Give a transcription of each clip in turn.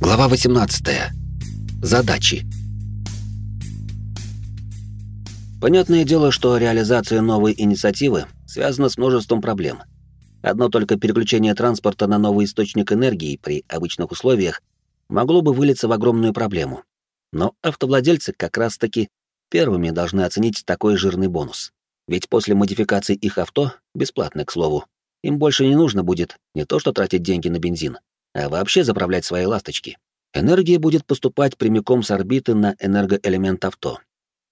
Глава 18. Задачи. Понятное дело, что реализация новой инициативы связана с множеством проблем. Одно только переключение транспорта на новый источник энергии при обычных условиях могло бы вылиться в огромную проблему. Но автовладельцы как раз-таки первыми должны оценить такой жирный бонус. Ведь после модификации их авто, бесплатно, к слову, им больше не нужно будет не то что тратить деньги на бензин, а вообще заправлять свои ласточки. Энергия будет поступать прямиком с орбиты на энергоэлемент авто.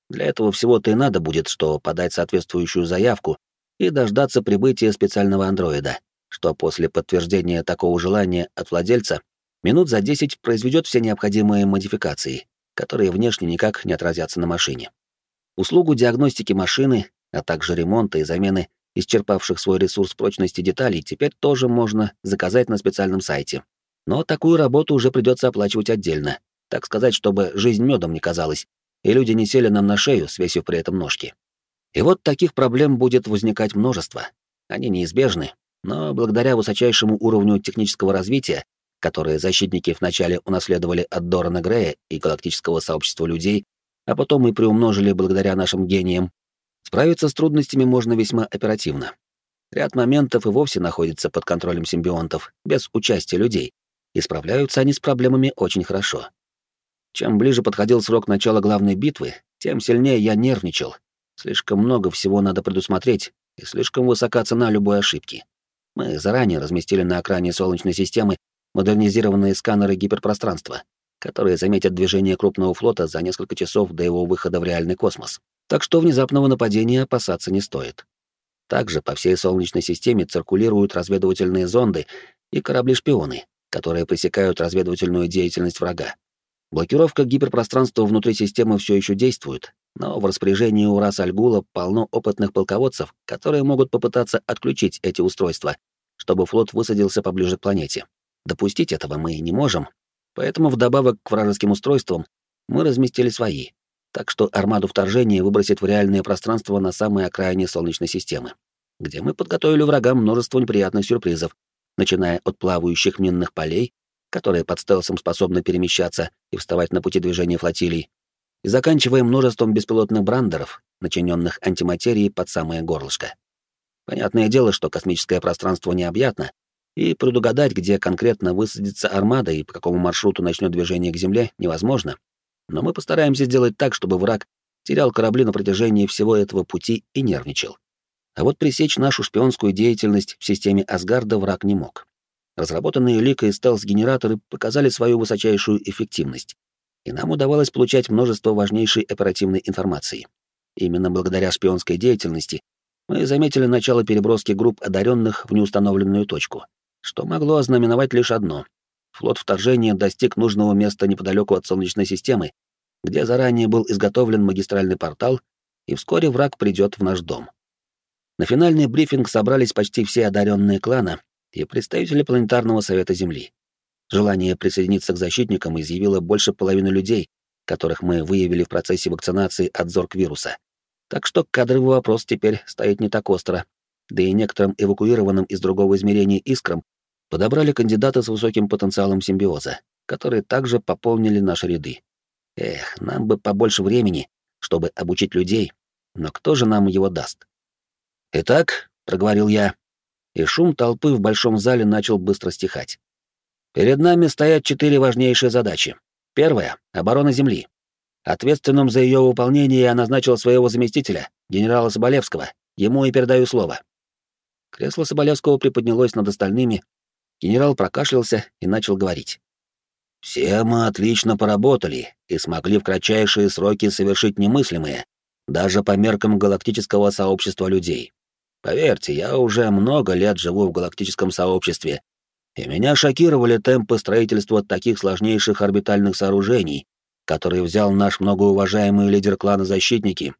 Для этого всего-то и надо будет, что подать соответствующую заявку и дождаться прибытия специального андроида, что после подтверждения такого желания от владельца минут за 10 произведет все необходимые модификации, которые внешне никак не отразятся на машине. Услугу диагностики машины, а также ремонта и замены исчерпавших свой ресурс прочности деталей теперь тоже можно заказать на специальном сайте. Но такую работу уже придется оплачивать отдельно, так сказать, чтобы жизнь медом не казалась, и люди не сели нам на шею, свесив при этом ножки. И вот таких проблем будет возникать множество. Они неизбежны, но благодаря высочайшему уровню технического развития, которое защитники вначале унаследовали от Дорана Грея и галактического сообщества людей, а потом и приумножили благодаря нашим гениям, Справиться с трудностями можно весьма оперативно. Ряд моментов и вовсе находится под контролем симбионтов, без участия людей, и справляются они с проблемами очень хорошо. Чем ближе подходил срок начала главной битвы, тем сильнее я нервничал. Слишком много всего надо предусмотреть, и слишком высока цена любой ошибки. Мы заранее разместили на экране Солнечной системы модернизированные сканеры гиперпространства, которые заметят движение крупного флота за несколько часов до его выхода в реальный космос так что внезапного нападения опасаться не стоит. Также по всей Солнечной системе циркулируют разведывательные зонды и корабли-шпионы, которые пресекают разведывательную деятельность врага. Блокировка гиперпространства внутри системы все еще действует, но в распоряжении у рас Альгула полно опытных полководцев, которые могут попытаться отключить эти устройства, чтобы флот высадился поближе к планете. Допустить этого мы не можем, поэтому вдобавок к вражеским устройствам мы разместили свои, так что армаду вторжения выбросит в реальное пространство на самой окраине Солнечной системы, где мы подготовили врагам множество неприятных сюрпризов, начиная от плавающих минных полей, которые под стелсом способны перемещаться и вставать на пути движения флотилий, и заканчивая множеством беспилотных брандеров, начиненных антиматерией под самое горлышко. Понятное дело, что космическое пространство необъятно, и предугадать, где конкретно высадится армада и по какому маршруту начнет движение к Земле, невозможно, но мы постараемся сделать так, чтобы враг терял корабли на протяжении всего этого пути и нервничал. А вот пресечь нашу шпионскую деятельность в системе Асгарда враг не мог. Разработанные Лика и стелс-генераторы показали свою высочайшую эффективность, и нам удавалось получать множество важнейшей оперативной информации. Именно благодаря шпионской деятельности мы заметили начало переброски групп одаренных в неустановленную точку, что могло ознаменовать лишь одно флот вторжения достиг нужного места неподалеку от Солнечной системы, где заранее был изготовлен магистральный портал, и вскоре враг придет в наш дом. На финальный брифинг собрались почти все одаренные клана и представители Планетарного Совета Земли. Желание присоединиться к защитникам изъявило больше половины людей, которых мы выявили в процессе вакцинации от зорг-вируса. Так что кадровый вопрос теперь стоит не так остро, да и некоторым эвакуированным из другого измерения искрам подобрали кандидата с высоким потенциалом симбиоза, которые также пополнили наши ряды. Эх, нам бы побольше времени, чтобы обучить людей, но кто же нам его даст? «Итак», — проговорил я, и шум толпы в большом зале начал быстро стихать. «Перед нами стоят четыре важнейшие задачи. Первая — оборона Земли. Ответственным за ее выполнение я назначил своего заместителя, генерала Соболевского. Ему и передаю слово». Кресло Соболевского приподнялось над остальными, Генерал прокашлялся и начал говорить. «Все мы отлично поработали и смогли в кратчайшие сроки совершить немыслимое, даже по меркам галактического сообщества людей. Поверьте, я уже много лет живу в галактическом сообществе, и меня шокировали темпы строительства таких сложнейших орбитальных сооружений, которые взял наш многоуважаемый лидер клана Защитники,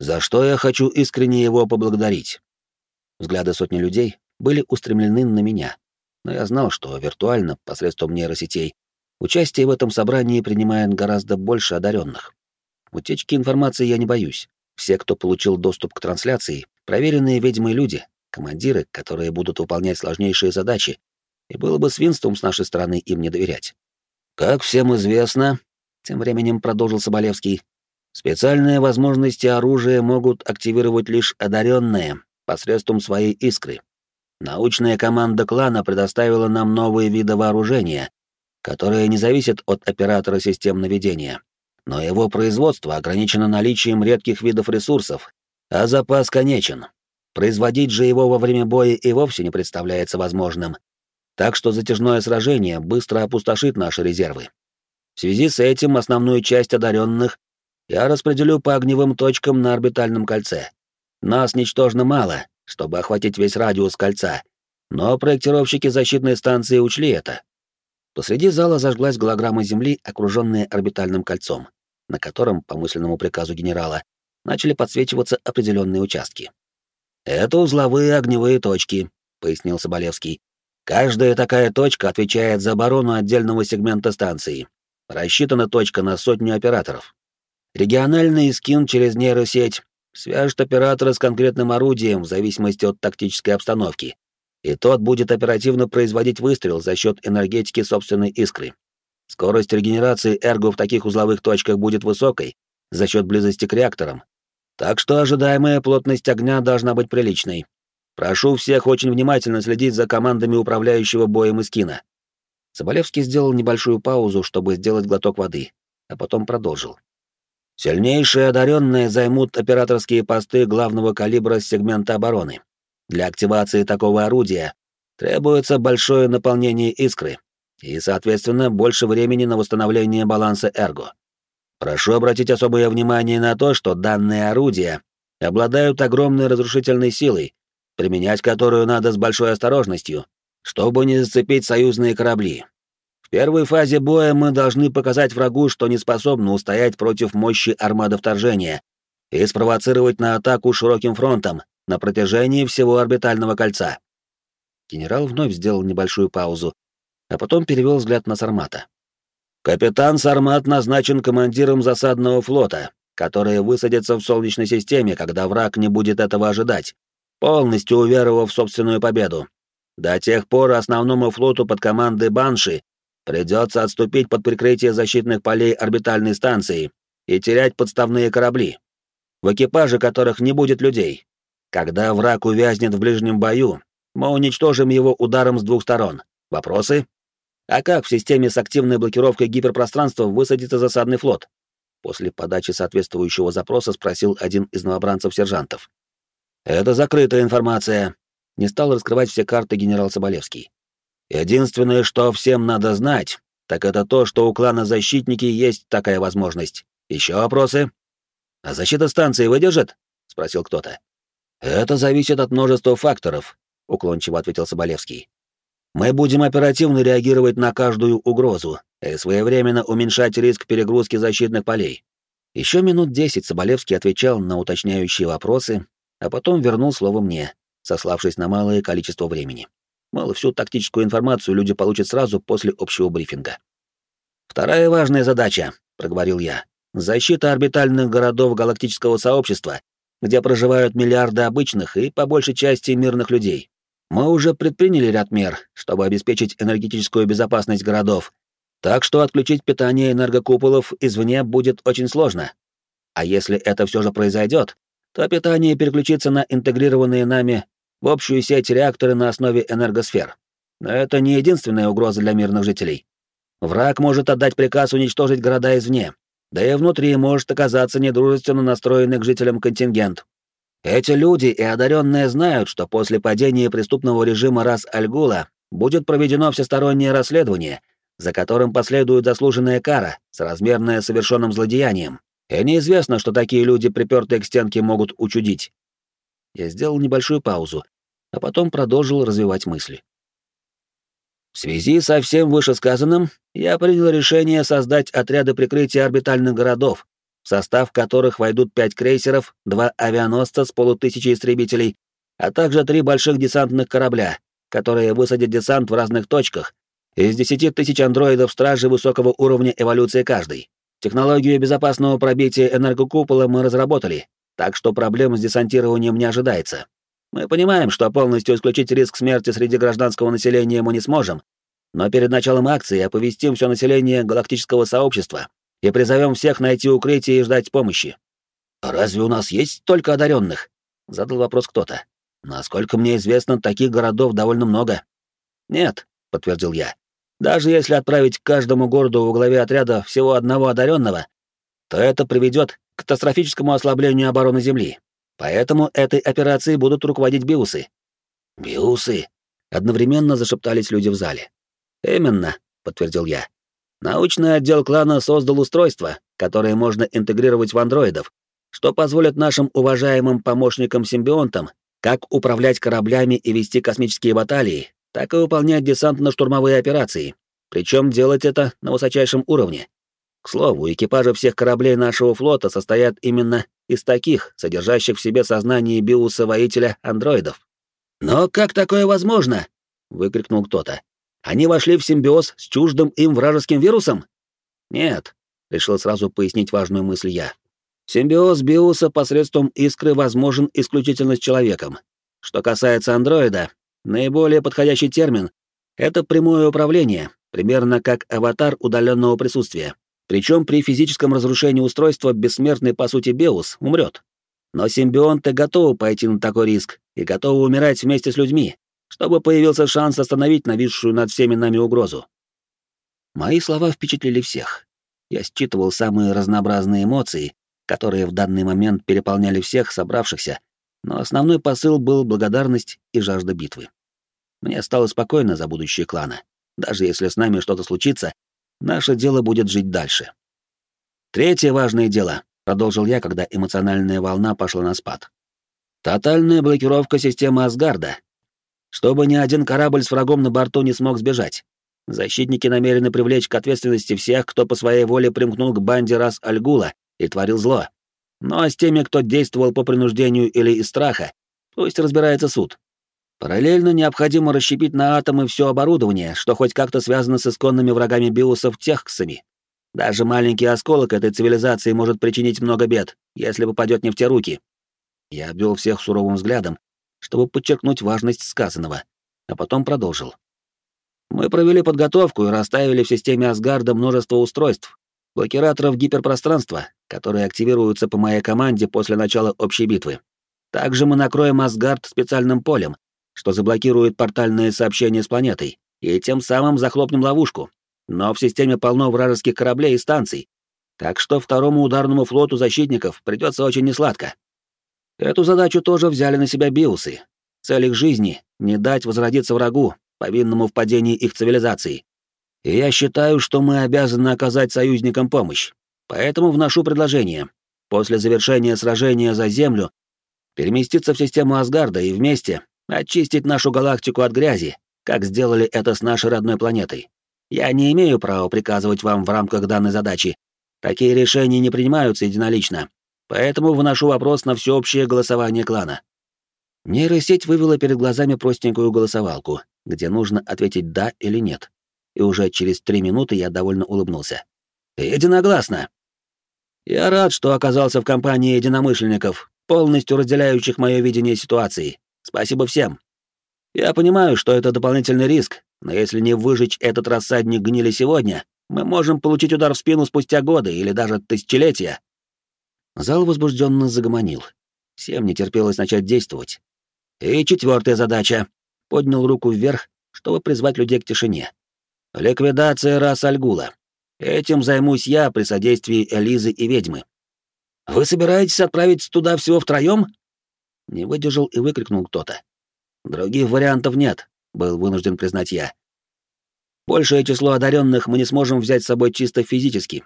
за что я хочу искренне его поблагодарить. Взгляды сотни людей были устремлены на меня, но я знал, что виртуально, посредством нейросетей, участие в этом собрании принимает гораздо больше одаренных. Утечки информации я не боюсь. Все, кто получил доступ к трансляции, проверенные ведьмы люди, командиры, которые будут выполнять сложнейшие задачи, и было бы свинством с нашей стороны им не доверять. Как всем известно, тем временем продолжил Соболевский, специальные возможности оружия могут активировать лишь одаренные посредством своей искры. Научная команда клана предоставила нам новые виды вооружения, которые не зависят от оператора систем наведения. Но его производство ограничено наличием редких видов ресурсов, а запас конечен. Производить же его во время боя и вовсе не представляется возможным. Так что затяжное сражение быстро опустошит наши резервы. В связи с этим основную часть одаренных я распределю по огневым точкам на орбитальном кольце. Нас ничтожно мало, чтобы охватить весь радиус кольца, но проектировщики защитной станции учли это. Посреди зала зажглась голограмма Земли, окруженная орбитальным кольцом, на котором, по мысленному приказу генерала, начали подсвечиваться определенные участки. «Это узловые огневые точки», — пояснил Соболевский. «Каждая такая точка отвечает за оборону отдельного сегмента станции. Рассчитана точка на сотню операторов. Региональный скин через нейросеть свяжет оператора с конкретным орудием в зависимости от тактической обстановки, и тот будет оперативно производить выстрел за счет энергетики собственной искры. Скорость регенерации эрго в таких узловых точках будет высокой за счет близости к реакторам, так что ожидаемая плотность огня должна быть приличной. Прошу всех очень внимательно следить за командами управляющего боем Искина. Соболевский сделал небольшую паузу, чтобы сделать глоток воды, а потом продолжил. Сильнейшие одаренные займут операторские посты главного калибра сегмента обороны. Для активации такого орудия требуется большое наполнение искры и, соответственно, больше времени на восстановление баланса эрго. Прошу обратить особое внимание на то, что данные орудия обладают огромной разрушительной силой, применять которую надо с большой осторожностью, чтобы не зацепить союзные корабли. В первой фазе боя мы должны показать врагу, что не способны устоять против мощи армады вторжения и спровоцировать на атаку широким фронтом на протяжении всего орбитального кольца. Генерал вновь сделал небольшую паузу, а потом перевел взгляд на Сармата. Капитан Сармат назначен командиром засадного флота, который высадится в Солнечной системе, когда враг не будет этого ожидать, полностью уверовав в собственную победу. До тех пор основному флоту под командой Банши придется отступить под прикрытие защитных полей орбитальной станции и терять подставные корабли, в экипаже которых не будет людей. Когда враг увязнет в ближнем бою, мы уничтожим его ударом с двух сторон. Вопросы? А как в системе с активной блокировкой гиперпространства высадится засадный флот? После подачи соответствующего запроса спросил один из новобранцев-сержантов. Это закрытая информация. Не стал раскрывать все карты генерал Соболевский. Единственное, что всем надо знать, так это то, что у клана Защитники есть такая возможность. Еще вопросы? А защита станции выдержит? спросил кто-то. Это зависит от множества факторов, уклончиво ответил Соболевский. Мы будем оперативно реагировать на каждую угрозу и своевременно уменьшать риск перегрузки защитных полей. Еще минут десять Соболевский отвечал на уточняющие вопросы, а потом вернул слово мне, сославшись на малое количество времени. Мало всю тактическую информацию люди получат сразу после общего брифинга. «Вторая важная задача», — проговорил я, — «защита орбитальных городов галактического сообщества, где проживают миллиарды обычных и, по большей части, мирных людей. Мы уже предприняли ряд мер, чтобы обеспечить энергетическую безопасность городов, так что отключить питание энергокуполов извне будет очень сложно. А если это все же произойдет, то питание переключится на интегрированные нами в общую сеть реакторы на основе энергосфер. Но это не единственная угроза для мирных жителей. Враг может отдать приказ уничтожить города извне, да и внутри может оказаться недружественно настроенный к жителям контингент, эти люди и одаренные знают, что после падения преступного режима Рас Альгула будет проведено всестороннее расследование, за которым последует заслуженная кара, соразмерная совершенным злодеянием. И неизвестно, что такие люди, припертые к стенке, могут учудить. Я сделал небольшую паузу, а потом продолжил развивать мысли. В связи со всем вышесказанным, я принял решение создать отряды прикрытия орбитальных городов, в состав которых войдут пять крейсеров, два авианосца с полутысячей истребителей, а также три больших десантных корабля, которые высадят десант в разных точках, из десяти тысяч андроидов стражи высокого уровня эволюции каждый. Технологию безопасного пробития энергокупола мы разработали, так что проблем с десантированием не ожидается. Мы понимаем, что полностью исключить риск смерти среди гражданского населения мы не сможем, Но перед началом акции оповестим все население галактического сообщества и призовем всех найти укрытие и ждать помощи. «Разве у нас есть только одаренных? задал вопрос кто-то. «Насколько мне известно, таких городов довольно много». «Нет», — подтвердил я. «Даже если отправить каждому городу во главе отряда всего одного одаренного, то это приведет к катастрофическому ослаблению обороны Земли. Поэтому этой операцией будут руководить биусы». «Биусы?» — одновременно зашептались люди в зале. «Именно», — подтвердил я. «Научный отдел клана создал устройство, которое можно интегрировать в андроидов, что позволит нашим уважаемым помощникам-симбионтам как управлять кораблями и вести космические баталии, так и выполнять десантно-штурмовые операции, причем делать это на высочайшем уровне. К слову, экипажи всех кораблей нашего флота состоят именно из таких, содержащих в себе сознание биуса-воителя андроидов. «Но как такое возможно?» — выкрикнул кто-то. «Они вошли в симбиоз с чуждым им вражеским вирусом?» «Нет», — решил сразу пояснить важную мысль я. Симбиоз биуса посредством искры возможен исключительно с человеком. Что касается андроида, наиболее подходящий термин — это прямое управление, примерно как аватар удаленного присутствия. Причем при физическом разрушении устройства бессмертный, по сути, биус умрет. Но симбионты готовы пойти на такой риск и готовы умирать вместе с людьми, чтобы появился шанс остановить нависшую над всеми нами угрозу. Мои слова впечатлили всех. Я считывал самые разнообразные эмоции, которые в данный момент переполняли всех собравшихся, но основной посыл был благодарность и жажда битвы. Мне стало спокойно за будущее клана. Даже если с нами что-то случится, наше дело будет жить дальше. Третье важное дело, продолжил я, когда эмоциональная волна пошла на спад. Тотальная блокировка системы Асгарда. Чтобы ни один корабль с врагом на борту не смог сбежать. Защитники намерены привлечь к ответственности всех, кто по своей воле примкнул к банде рас Альгула и творил зло. Ну а с теми, кто действовал по принуждению или из страха, пусть разбирается суд. Параллельно необходимо расщепить на атомы все оборудование, что хоть как-то связано с исконными врагами биусов техксами. Даже маленький осколок этой цивилизации может причинить много бед, если попадет не в те руки. Я обвел всех суровым взглядом, чтобы подчеркнуть важность сказанного, а потом продолжил. Мы провели подготовку и расставили в системе Асгарда множество устройств, блокираторов гиперпространства, которые активируются по моей команде после начала общей битвы. Также мы накроем Асгард специальным полем, что заблокирует портальные сообщения с планетой, и тем самым захлопнем ловушку. Но в системе полно вражеских кораблей и станций, так что второму ударному флоту защитников придется очень несладко. Эту задачу тоже взяли на себя биусы. Цель их жизни — не дать возродиться врагу, повинному в падении их цивилизации. И я считаю, что мы обязаны оказать союзникам помощь. Поэтому вношу предложение. После завершения сражения за Землю переместиться в систему Асгарда и вместе очистить нашу галактику от грязи, как сделали это с нашей родной планетой. Я не имею права приказывать вам в рамках данной задачи. Такие решения не принимаются единолично. Поэтому выношу вопрос на всеобщее голосование клана. Нейросеть вывела перед глазами простенькую голосовалку, где нужно ответить «да» или «нет» и уже через три минуты я довольно улыбнулся. «Единогласно!» «Я рад, что оказался в компании единомышленников, полностью разделяющих мое видение ситуации. Спасибо всем. Я понимаю, что это дополнительный риск, но если не выжечь этот рассадник гнили сегодня, мы можем получить удар в спину спустя годы или даже тысячелетия». Зал возбужденно загомонил. Всем не терпелось начать действовать. «И четвертая задача». Поднял руку вверх, чтобы призвать людей к тишине. Ликвидация рас Альгула. Этим займусь я при содействии Элизы и ведьмы. Вы собираетесь отправить туда всего втроем? Не выдержал и выкрикнул кто-то. Других вариантов нет, был вынужден признать я. Большее число одаренных мы не сможем взять с собой чисто физически.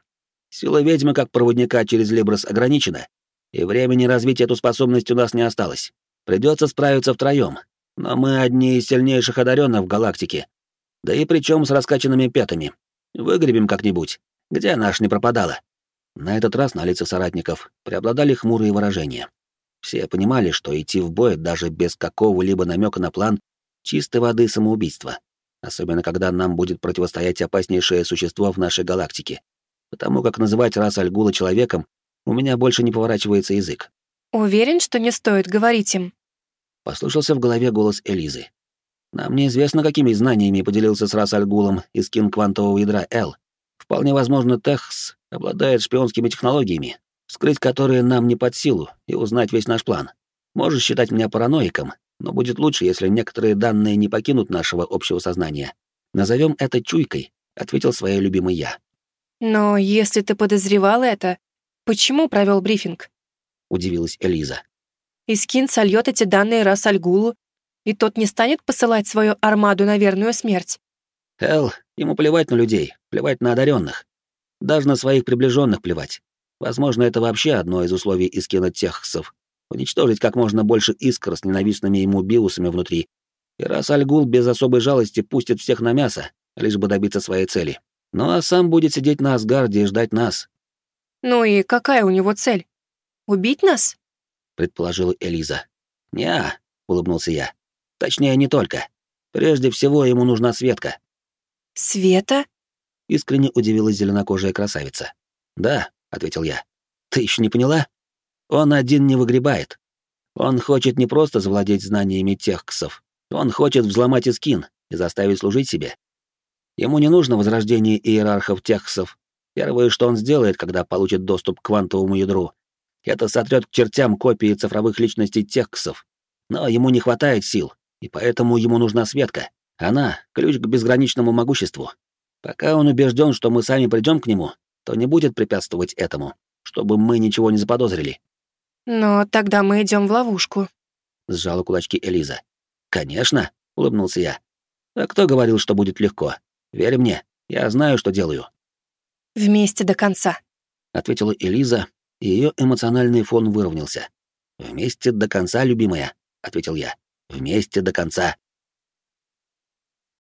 Сила ведьмы как проводника через Либрос ограничена, и времени развить эту способность у нас не осталось. Придется справиться втроем, но мы одни из сильнейших одаренных в галактике, да и причем с раскачанными пятами. Выгребем как-нибудь. Где наш не пропадала? На этот раз на лицах соратников преобладали хмурые выражения. Все понимали, что идти в бой даже без какого-либо намека на план чистой воды самоубийство, особенно когда нам будет противостоять опаснейшее существо в нашей галактике. Потому как называть рас Альгула человеком у меня больше не поворачивается язык. «Уверен, что не стоит говорить им?» Послышался в голове голос Элизы. Нам неизвестно, какими знаниями поделился с Расальгулом и скин квантового ядра Л. Вполне возможно, Техс обладает шпионскими технологиями, вскрыть которые нам не под силу, и узнать весь наш план. Можешь считать меня параноиком, но будет лучше, если некоторые данные не покинут нашего общего сознания. Назовем это чуйкой, ответил своей любимый я. Но если ты подозревал это, почему провел брифинг? Удивилась Элиза. Искин сольет эти данные раз Альгулу, и тот не станет посылать свою армаду на верную смерть. Эл, ему плевать на людей, плевать на одаренных. Даже на своих приближенных плевать. Возможно, это вообще одно из условий Искина Техсов. Уничтожить как можно больше искр с ненавистными ему биусами внутри. И раз Альгул без особой жалости пустит всех на мясо, лишь бы добиться своей цели. Ну а сам будет сидеть на Асгарде и ждать нас. Ну и какая у него цель? Убить нас? Предположила Элиза. Неа, улыбнулся я. Точнее, не только. Прежде всего, ему нужна Светка. Света? Искренне удивилась зеленокожая красавица. Да, ответил я. Ты еще не поняла? Он один не выгребает. Он хочет не просто завладеть знаниями техксов, он хочет взломать Искин и заставить служить себе. Ему не нужно возрождение иерархов техсов. Первое, что он сделает, когда получит доступ к квантовому ядру, это сотрет к чертям копии цифровых личностей техксов. Но ему не хватает сил, и поэтому ему нужна Светка. Она — ключ к безграничному могуществу. Пока он убежден, что мы сами придем к нему, то не будет препятствовать этому, чтобы мы ничего не заподозрили. Но тогда мы идем в ловушку. Сжала кулачки Элиза. Конечно, улыбнулся я. А кто говорил, что будет легко? Верь мне, я знаю, что делаю. Вместе до конца, ответила Элиза, и ее эмоциональный фон выровнялся. Вместе до конца, любимая, ответил я. Вместе до конца.